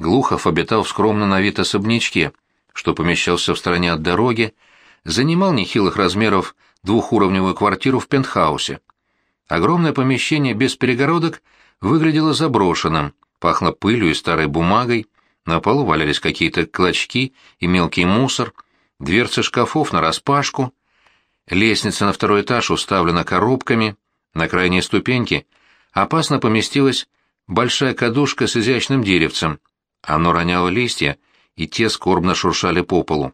Глухов обитал в скромно на вид особнячке, что помещался в стороне от дороги, занимал нехилых размеров двухуровневую квартиру в пентхаусе. Огромное помещение без перегородок выглядело заброшенным, пахло пылью и старой бумагой, на полу валялись какие-то клочки и мелкий мусор, дверцы шкафов нараспашку, лестница на второй этаж уставлена коробками, на крайней ступеньке опасно поместилась большая кадушка с изящным деревцем. Оно роняло листья, и те скорбно шуршали по полу.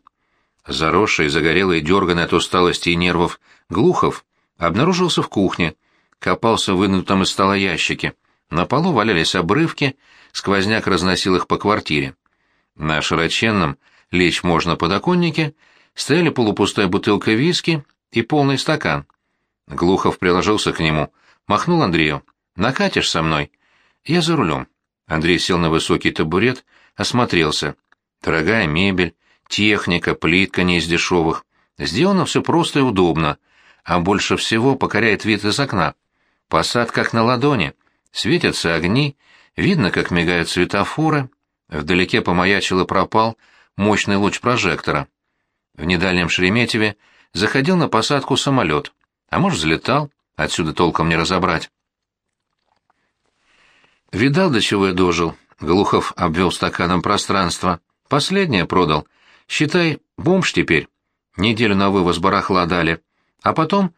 Заросший, загорелый, дерганный от усталости и нервов Глухов обнаружился в кухне, копался в вынутом из стола ящике. На полу валялись обрывки, сквозняк разносил их по квартире. На широченном, лечь можно подоконнике, стояли полупустая бутылка виски и полный стакан. Глухов приложился к нему, махнул Андрею. «Накатишь со мной?» «Я за рулем». Андрей сел на высокий табурет, осмотрелся. Дорогая мебель, техника, плитка не из дешевых. Сделано все просто и удобно, а больше всего покоряет вид из окна. Посад как на ладони, светятся огни, видно, как мигают светофоры. Вдалеке помаячил и пропал мощный луч прожектора. В недальнем Шереметьеве заходил на посадку самолет, а может, взлетал, отсюда толком не разобрать. Видал, до чего я дожил. Глухов обвел стаканом пространство. Последнее продал. Считай, бомж теперь. Неделю на вывоз барахла дали. А потом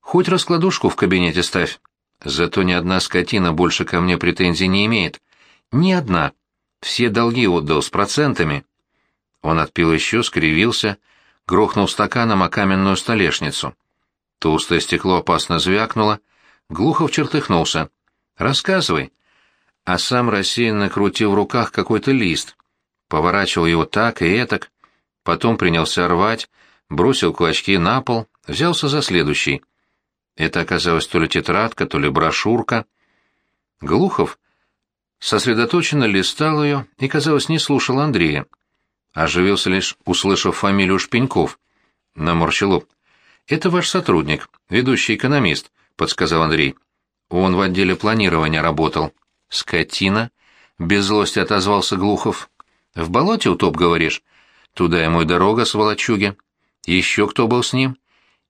хоть раскладушку в кабинете ставь. Зато ни одна скотина больше ко мне претензий не имеет. Ни одна. Все долги отдал с процентами. Он отпил еще, скривился, грохнул стаканом о каменную столешницу. Толстое стекло опасно звякнуло. Глухов чертыхнулся. «Рассказывай». А сам рассеянно крутил в руках какой-то лист. Поворачивал его так и этак. Потом принялся рвать, бросил клочки на пол, взялся за следующий. Это оказалось то ли тетрадка, то ли брошюрка. Глухов сосредоточенно листал ее и, казалось, не слушал Андрея. Оживился лишь, услышав фамилию Шпеньков. Наморщил лоб. «Это ваш сотрудник, ведущий экономист», — подсказал Андрей. «Он в отделе планирования работал». «Скотина», — без злости отозвался Глухов. «В болоте утоп, говоришь? Туда ему и дорога, сволочуги. Еще кто был с ним?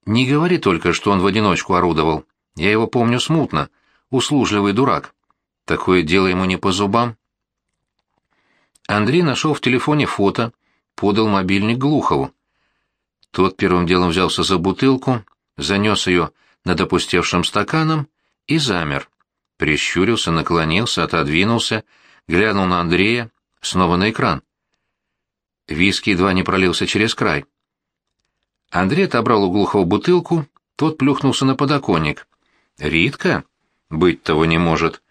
Не говори только, что он в одиночку орудовал. Я его помню смутно. Услужливый дурак. Такое дело ему не по зубам». Андрей нашел в телефоне фото, подал мобильник Глухову. Тот первым делом взялся за бутылку, занес ее над опустевшим стаканом и замер. Прищурился, наклонился, отодвинулся, глянул на Андрея, снова на экран. Виски едва не пролился через край. Андрей отобрал у Глухова бутылку, тот плюхнулся на подоконник. «Ритка? Быть того не может».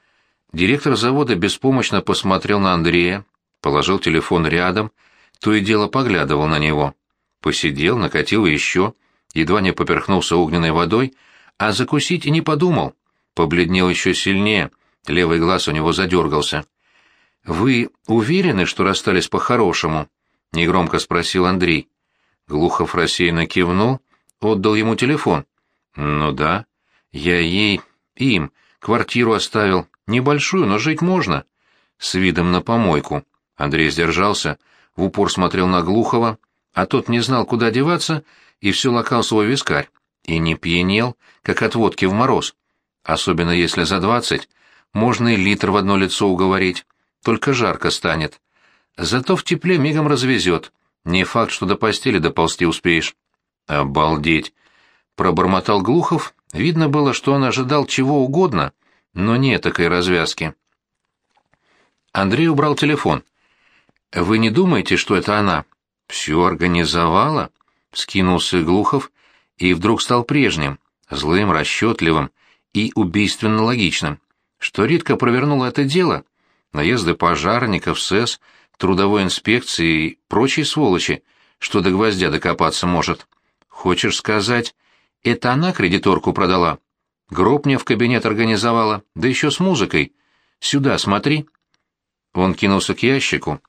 Директор завода беспомощно посмотрел на Андрея, положил телефон рядом, то и дело поглядывал на него. Посидел, накатил еще, едва не поперхнулся огненной водой, а закусить и не подумал. Побледнел еще сильнее, левый глаз у него задергался. «Вы уверены, что расстались по-хорошему?» — негромко спросил Андрей. Глухов рассеянно кивнул, отдал ему телефон. «Ну да, я ей, им, квартиру оставил, небольшую, но жить можно». С видом на помойку. Андрей сдержался, в упор смотрел на Глухова, а тот не знал, куда деваться, и все лакал свой вискарь. И не пьянел, как от водки в мороз. Особенно если за двадцать, можно и литр в одно лицо уговорить, только жарко станет. Зато в тепле мигом развезет. Не факт, что до постели доползти успеешь. Обалдеть! Пробормотал Глухов. Видно было, что он ожидал чего угодно, но не такой развязки. Андрей убрал телефон. «Вы не думаете, что это она?» «Все организовала?» — скинулся Глухов и вдруг стал прежним, злым, расчетливым и убийственно логичным. Что Ритка провернула это дело? Наезды пожарников, СЭС, трудовой инспекции и прочие сволочи, что до гвоздя докопаться может. Хочешь сказать, это она кредиторку продала? Гроб мне в кабинет организовала, да еще с музыкой. Сюда, смотри. Он кинулся к ящику,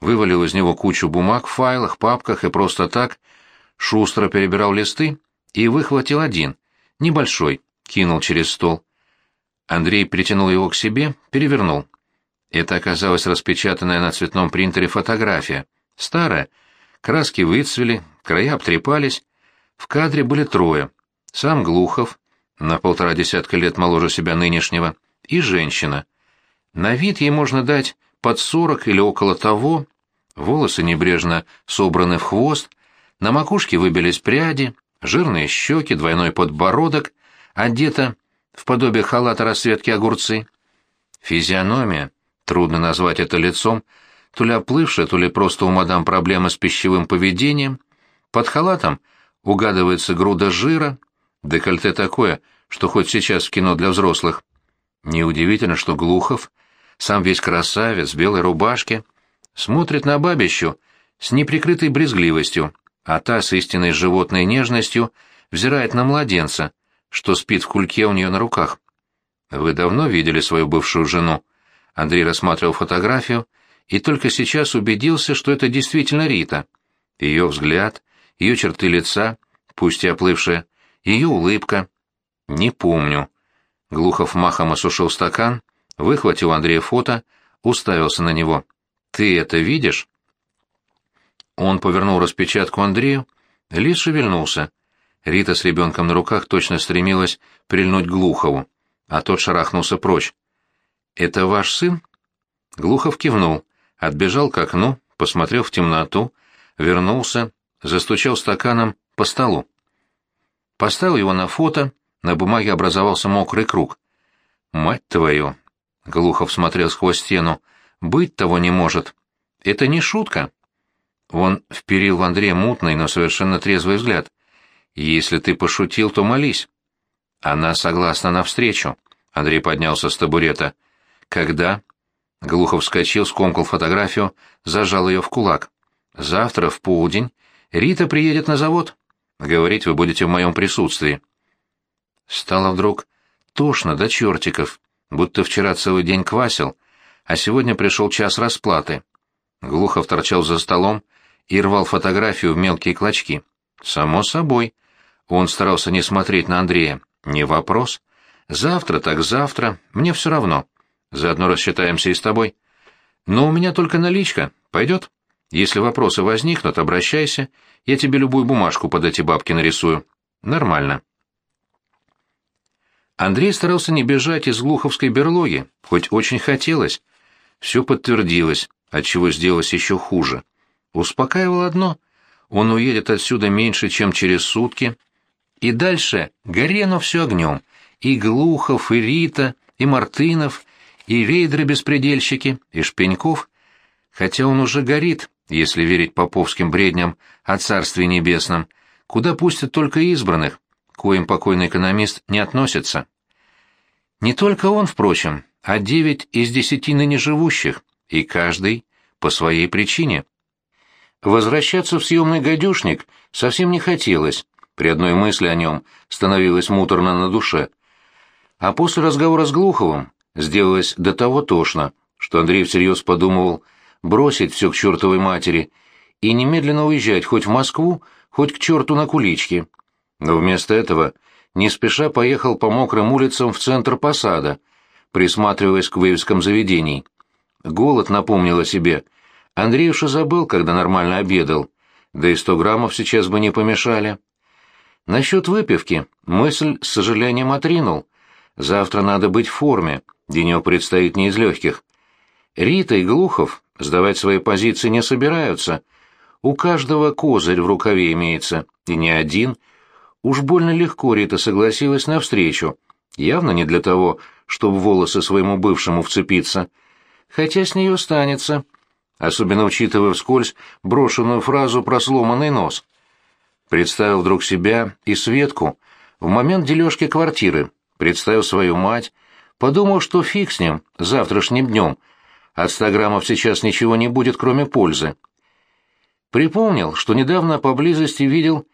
вывалил из него кучу бумаг в файлах, папках и просто так, шустро перебирал листы и выхватил один, небольшой, кинул через стол. Андрей притянул его к себе, перевернул. Это оказалась распечатанная на цветном принтере фотография. Старая. Краски выцвели, края обтрепались. В кадре были трое. Сам Глухов, на полтора десятка лет моложе себя нынешнего, и женщина. На вид ей можно дать под сорок или около того. Волосы небрежно собраны в хвост, на макушке выбились пряди, жирные щеки, двойной подбородок, одета в подобие халата расцветки огурцы. Физиономия, трудно назвать это лицом, то ли оплывшая, то ли просто у мадам проблемы с пищевым поведением. Под халатом угадывается груда жира, декольте такое, что хоть сейчас в кино для взрослых. Неудивительно, что Глухов, сам весь красавец, в белой рубашке, смотрит на бабищу с неприкрытой брезгливостью, а та с истинной животной нежностью взирает на младенца, что спит в кульке у нее на руках. «Вы давно видели свою бывшую жену?» Андрей рассматривал фотографию и только сейчас убедился, что это действительно Рита. Ее взгляд, ее черты лица, пусть и оплывшие, ее улыбка. «Не помню». Глухов махом осушил стакан, выхватил Андрея фото, уставился на него. «Ты это видишь?» Он повернул распечатку Андрею, лис шевельнулся. Рита с ребенком на руках точно стремилась прильнуть к Глухову, а тот шарахнулся прочь. «Это ваш сын?» Глухов кивнул, отбежал к окну, посмотрел в темноту, вернулся, застучал стаканом по столу. Поставил его на фото, на бумаге образовался мокрый круг. «Мать твою!» — Глухов смотрел сквозь стену. «Быть того не может. Это не шутка». Он вперил в Андрея мутный, но совершенно трезвый взгляд. «Если ты пошутил, то молись». «Она согласна навстречу». Андрей поднялся с табурета. «Когда?» Глухов вскочил, скомкал фотографию, зажал ее в кулак. «Завтра, в полдень, Рита приедет на завод. Говорить вы будете в моем присутствии». Стало вдруг тошно до чертиков, будто вчера целый день квасил, а сегодня пришел час расплаты. Глухов торчал за столом и рвал фотографию в мелкие клочки. Само собой. Он старался не смотреть на Андрея. Не вопрос. Завтра так завтра, мне все равно. Заодно рассчитаемся и с тобой. Но у меня только наличка. Пойдет? Если вопросы возникнут, обращайся. Я тебе любую бумажку под эти бабки нарисую. Нормально. Андрей старался не бежать из глуховской берлоги, хоть очень хотелось. Все подтвердилось, отчего сделалось еще хуже. Успокаивало одно — он уедет отсюда меньше, чем через сутки. И дальше горено все огнем. И Глухов, и Рита, и Мартынов, и рейдры-беспредельщики, и Шпеньков. Хотя он уже горит, если верить поповским бредням о Царстве Небесном, куда пустят только избранных, коим покойный экономист не относится. Не только он, впрочем, а девять из десяти ныне живущих, и каждый по своей причине. Возвращаться в съемный гадюшник совсем не хотелось, при одной мысли о нем становилось муторно на душе. А после разговора с Глуховым сделалось до того тошно, что Андрей всерьез подумывал бросить все к чертовой матери и немедленно уезжать хоть в Москву, хоть к черту на кулички. Но вместо этого не спеша поехал по мокрым улицам в центр посада, присматриваясь к вывескам заведений. Голод напомнил о себе — Андрей уж и забыл, когда нормально обедал, да и сто граммов сейчас бы не помешали. Насчет выпивки мысль с сожалением отринул. Завтра надо быть в форме, денек предстоит не из легких. Рита и Глухов сдавать свои позиции не собираются. У каждого козырь в рукаве имеется, и не один. Уж больно легко Рита согласилась навстречу, явно не для того, чтобы волосы своему бывшему вцепиться. Хотя с нее останется особенно учитывая вскользь брошенную фразу про сломанный нос. Представил вдруг себя и Светку в момент дележки квартиры, представил свою мать, подумал, что фиг с ним завтрашним днем, от ста граммов сейчас ничего не будет, кроме пользы. Припомнил, что недавно поблизости видел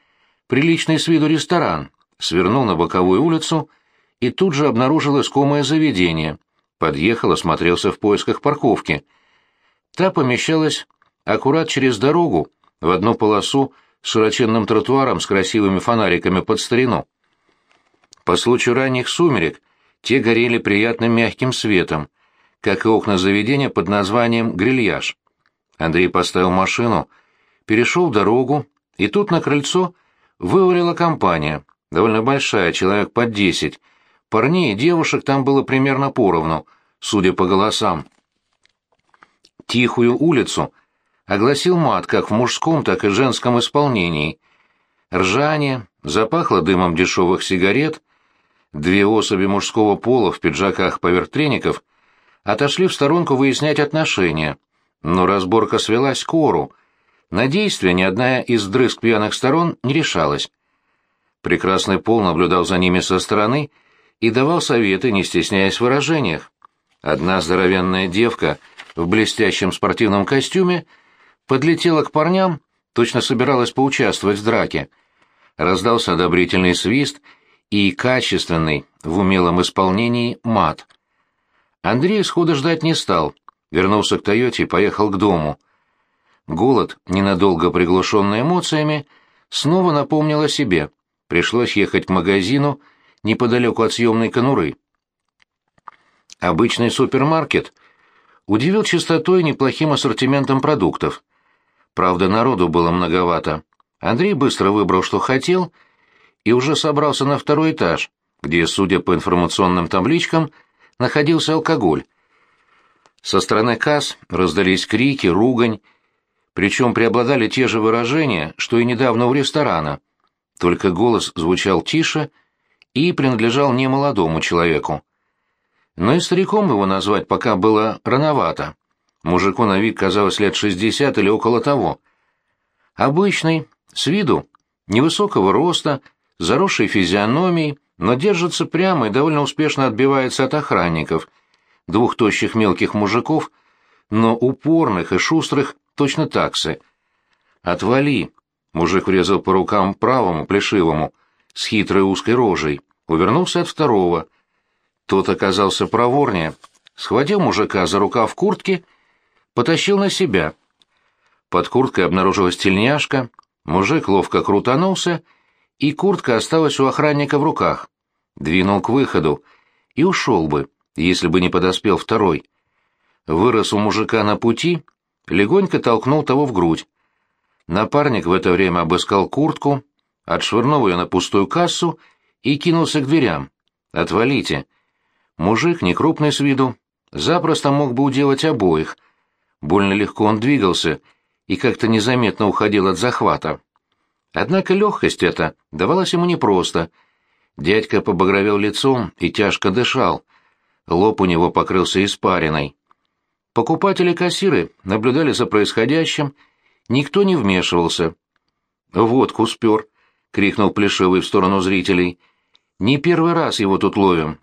приличный с виду ресторан, свернул на боковую улицу и тут же обнаружил искомое заведение. Подъехал, осмотрелся в поисках парковки — Та помещалась аккурат через дорогу, в одну полосу с широченным тротуаром с красивыми фонариками под старину. По случаю ранних сумерек те горели приятным мягким светом, как и окна заведения под названием «Грильяж». Андрей поставил машину, перешел дорогу, и тут на крыльцо вывалила компания, довольно большая, человек под десять. Парней и девушек там было примерно поровну, судя по голосам. Тихую улицу огласил мат как в мужском, так и женском исполнении. Ржание, запахло дымом дешевых сигарет, две особи мужского пола в пиджаках поверх треников отошли в сторонку выяснять отношения, но разборка свелась к ору. На действие ни одна из дрызг пьяных сторон не решалась. Прекрасный пол наблюдал за ними со стороны и давал советы, не стесняясь в выражениях. Одна здоровенная девка в блестящем спортивном костюме подлетела к парням, точно собиралась поучаствовать в драке. Раздался одобрительный свист и качественный, в умелом исполнении, мат. Андрей схода ждать не стал, вернулся к «Тойоте» и поехал к дому. Голод, ненадолго приглушенный эмоциями, снова напомнил о себе. Пришлось ехать к магазину неподалеку от съемной конуры. Обычный супермаркет удивил чистотой и неплохим ассортиментом продуктов. Правда, народу было многовато. Андрей быстро выбрал, что хотел, и уже собрался на второй этаж, где, судя по информационным табличкам, находился алкоголь. Со стороны касс раздались крики, ругань, причем преобладали те же выражения, что и недавно у ресторана, только голос звучал тише и принадлежал немолодому человеку. Но и стариком его назвать пока было рановато. Мужику на вид казалось лет шестьдесят или около того. Обычный, с виду, невысокого роста, заросшей физиономией, но держится прямо и довольно успешно отбивается от охранников, двух тощих мелких мужиков, но упорных и шустрых точно таксы. «Отвали!» — мужик врезал по рукам правому, плешивому, с хитрой узкой рожей, увернулся от второго. Тот оказался проворнее, схватил мужика за рукав куртки — потащил на себя. Под курткой обнаружилась тельняшка, мужик ловко крутанулся, и куртка осталась у охранника в руках. Двинул к выходу и ушел бы, если бы не подоспел второй. Вырос у мужика на пути, легонько толкнул того в грудь. Напарник в это время обыскал куртку, отшвырнул ее на пустую кассу и кинулся к дверям. «Отвалите!» Мужик, некрупный с виду, запросто мог бы уделать обоих — Больно легко он двигался и как-то незаметно уходил от захвата. Однако легкость эта давалась ему непросто. Дядька побагровел лицом и тяжко дышал. Лоб у него покрылся испариной. Покупатели-кассиры наблюдали за происходящим, никто не вмешивался. «Водку спер!» — крикнул Плешивый в сторону зрителей. «Не первый раз его тут ловим».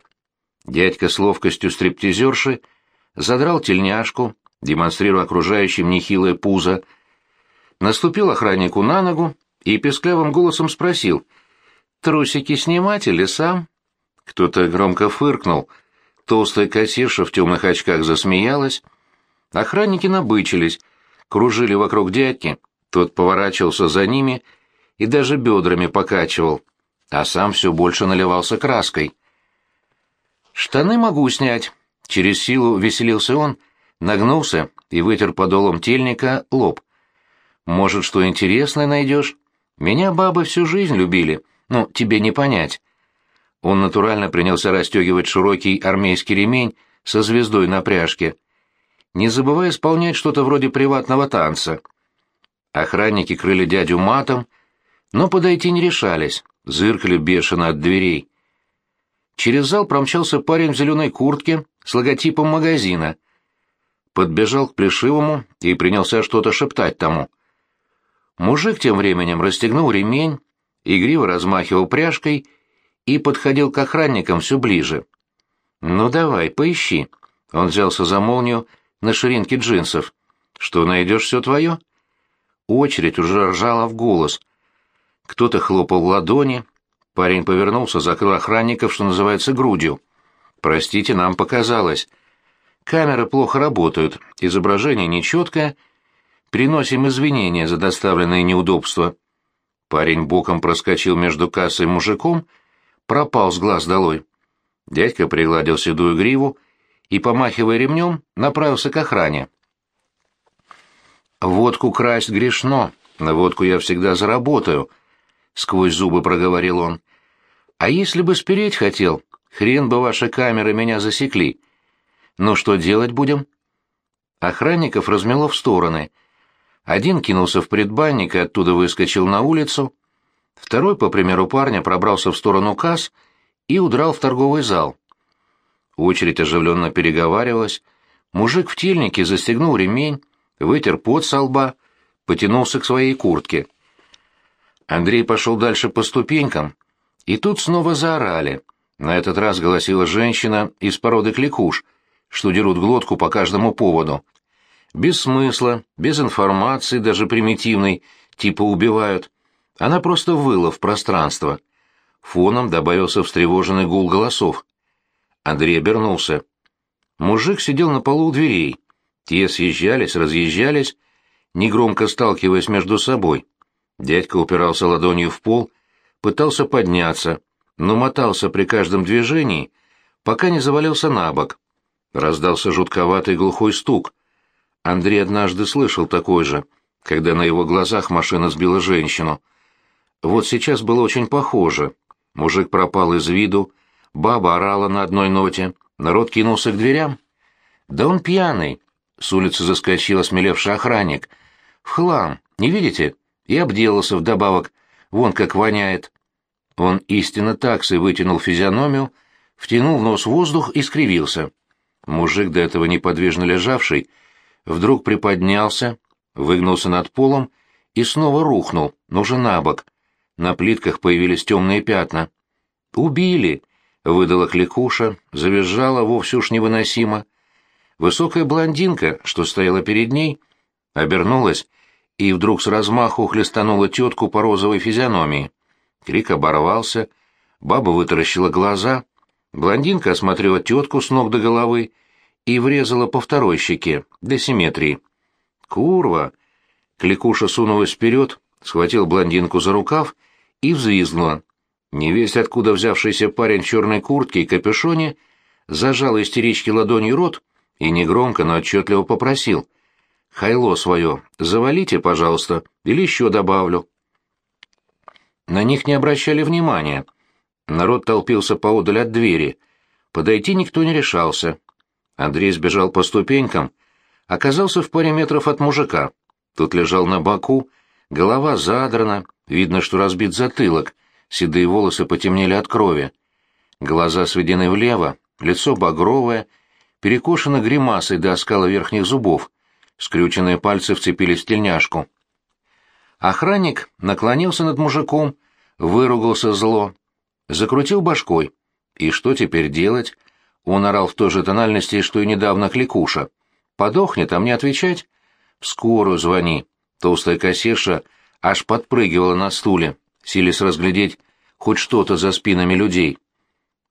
Дядька с ловкостью стриптизерши задрал тельняшку, демонстрируя окружающим нехилое пузо, наступил охраннику на ногу и песклявым голосом спросил, «Трусики снимать или сам?» Кто-то громко фыркнул, толстая кассирша в темных очках засмеялась, охранники набычились, кружили вокруг дядьки, тот поворачивался за ними и даже бедрами покачивал, а сам все больше наливался краской. «Штаны могу снять», — через силу веселился он, — нагнулся и вытер подолом тельника лоб. «Может, что интересное найдешь? Меня бабы всю жизнь любили, ну, тебе не понять». Он натурально принялся расстегивать широкий армейский ремень со звездой на пряжке, не забывая исполнять что-то вроде приватного танца. Охранники крыли дядю матом, но подойти не решались, зыркали бешено от дверей. Через зал промчался парень в зеленой куртке с логотипом магазина подбежал к Плешивому и принялся что-то шептать тому. Мужик тем временем расстегнул ремень, игриво размахивал пряжкой и подходил к охранникам все ближе. «Ну давай, поищи». Он взялся за молнию на ширинке джинсов. «Что найдешь все твое?» Очередь уже ржала в голос. Кто-то хлопал в ладони. Парень повернулся, закрыл охранников, что называется, грудью. «Простите, нам показалось». Камеры плохо работают, изображение нечеткое. Приносим извинения за доставленные неудобства. Парень боком проскочил между кассой и мужиком, пропал с глаз долой. Дядька пригладил седую гриву и, помахивая ремнем, направился к охране. «Водку красть грешно, на водку я всегда заработаю», — сквозь зубы проговорил он. «А если бы спереть хотел, хрен бы ваши камеры меня засекли. Ну что делать будем?» Охранников размело в стороны. Один кинулся в предбанник и оттуда выскочил на улицу, второй, по примеру парня, пробрался в сторону касс и удрал в торговый зал. Очередь оживленно переговаривалась, мужик в тельнике застегнул ремень, вытер пот со лба, потянулся к своей куртке. Андрей пошел дальше по ступенькам, и тут снова заорали. На этот раз голосила женщина из породы кликуш, что дерут глотку по каждому поводу. Без смысла, без информации, даже примитивной, типа убивают. Она просто выла в пространство. Фоном добавился встревоженный гул голосов. Андрей обернулся. Мужик сидел на полу у дверей. Те съезжались, разъезжались, негромко сталкиваясь между собой. Дядька упирался ладонью в пол, пытался подняться, но мотался при каждом движении, пока не завалился на бок. Раздался жутковатый глухой стук. Андрей однажды слышал такой же, когда на его глазах машина сбила женщину. Вот сейчас было очень похоже. Мужик пропал из виду, баба орала на одной ноте, народ кинулся к дверям. «Да он пьяный!» — с улицы заскочил осмелевший охранник — в хлам, не видите? И обделался вдобавок. Вон как воняет. Он истинно таксой вытянул физиономию, втянул в нос воздух и скривился. Мужик, до этого неподвижно лежавший, вдруг приподнялся, выгнулся над полом и снова рухнул, но уже на бок. На плитках появились темные пятна. «Убили!» — выдала кликуша, завизжала вовсе уж невыносимо. Высокая блондинка, что стояла перед ней, обернулась и вдруг с размаху хлестанула тетку по розовой физиономии. Крик оборвался, баба вытаращила глаза, блондинка осмотрела тетку с ног до головы и врезала по второй щеке, для симметрии. «Курва!» Кликуша сунулась вперед, схватил блондинку за рукав и взвизгнула. Невесть, откуда взявшийся парень в черной куртке и капюшоне, зажал истерички ладонью рот и негромко, но отчетливо попросил. Хайло свое завалите, пожалуйста, или еще добавлю. На них не обращали внимания. Народ толпился поодаль от двери. Подойти никто не решался. Андрей сбежал по ступенькам, оказался в паре метров от мужика. Тут лежал на боку, голова задрана, видно, что разбит затылок, седые волосы потемнели от крови. Глаза сведены влево, лицо багровое, перекошено гримасой до оскала верхних зубов скрюченные пальцы вцепились в тельняшку. Охранник наклонился над мужиком, выругался зло, закрутил башкой. И что теперь делать? Он орал в той же тональности, что и недавно кликуша. «Подохнет, а мне отвечать?» «В скорую звони». Толстая кассирша аж подпрыгивала на стуле, силясь разглядеть хоть что-то за спинами людей.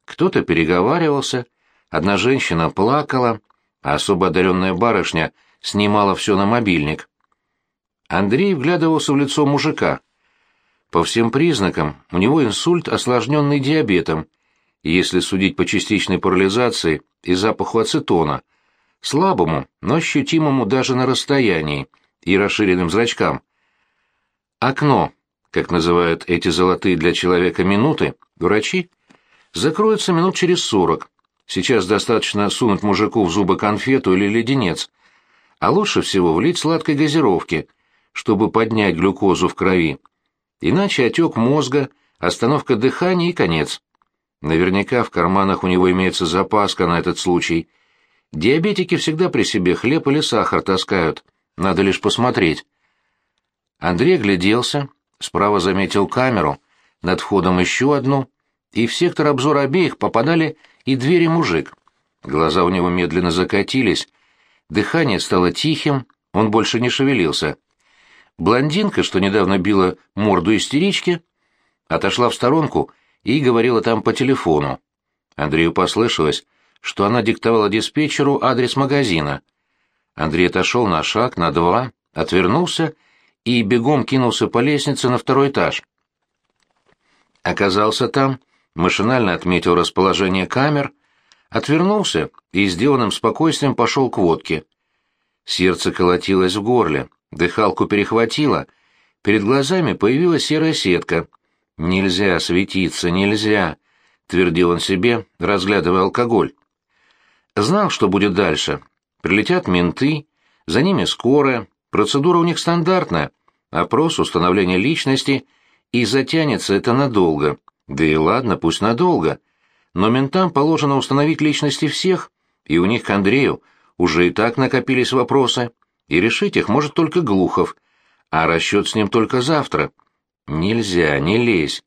Кто-то переговаривался, одна женщина плакала, а особо одаренная барышня снимала все на мобильник. Андрей вглядывался в лицо мужика. По всем признакам, у него инсульт, осложненный диабетом, если судить по частичной парализации и запаху ацетона, слабому, но ощутимому даже на расстоянии, и расширенным зрачкам. Окно, как называют эти золотые для человека минуты, врачи, закроется минут через сорок. Сейчас достаточно сунуть мужику в зубы конфету или леденец — а лучше всего влить сладкой газировки, чтобы поднять глюкозу в крови. Иначе отек мозга, остановка дыхания и конец. Наверняка в карманах у него имеется запаска на этот случай. Диабетики всегда при себе хлеб или сахар таскают, надо лишь посмотреть. Андрей гляделся, справа заметил камеру, над входом еще одну, и в сектор обзора обеих попадали и двери мужик. Глаза у него медленно закатились, Дыхание стало тихим, он больше не шевелился. Блондинка, что недавно била морду истерички, отошла в сторонку и говорила там по телефону. Андрею послышалось, что она диктовала диспетчеру адрес магазина. Андрей отошел на шаг, на два, отвернулся и бегом кинулся по лестнице на второй этаж. Оказался там, машинально отметил расположение камер, Отвернулся и сделанным спокойствием пошел к водке. Сердце колотилось в горле, дыхалку перехватило, перед глазами появилась серая сетка. «Нельзя светиться, нельзя», — твердил он себе, разглядывая алкоголь. Знал, что будет дальше. Прилетят менты, за ними скорая, процедура у них стандартная, опрос, установление личности, и затянется это надолго. Да и ладно, пусть надолго. Но ментам положено установить личности всех, и у них к Андрею уже и так накопились вопросы, и решить их может только Глухов, а расчет с ним только завтра. Нельзя, не лезь.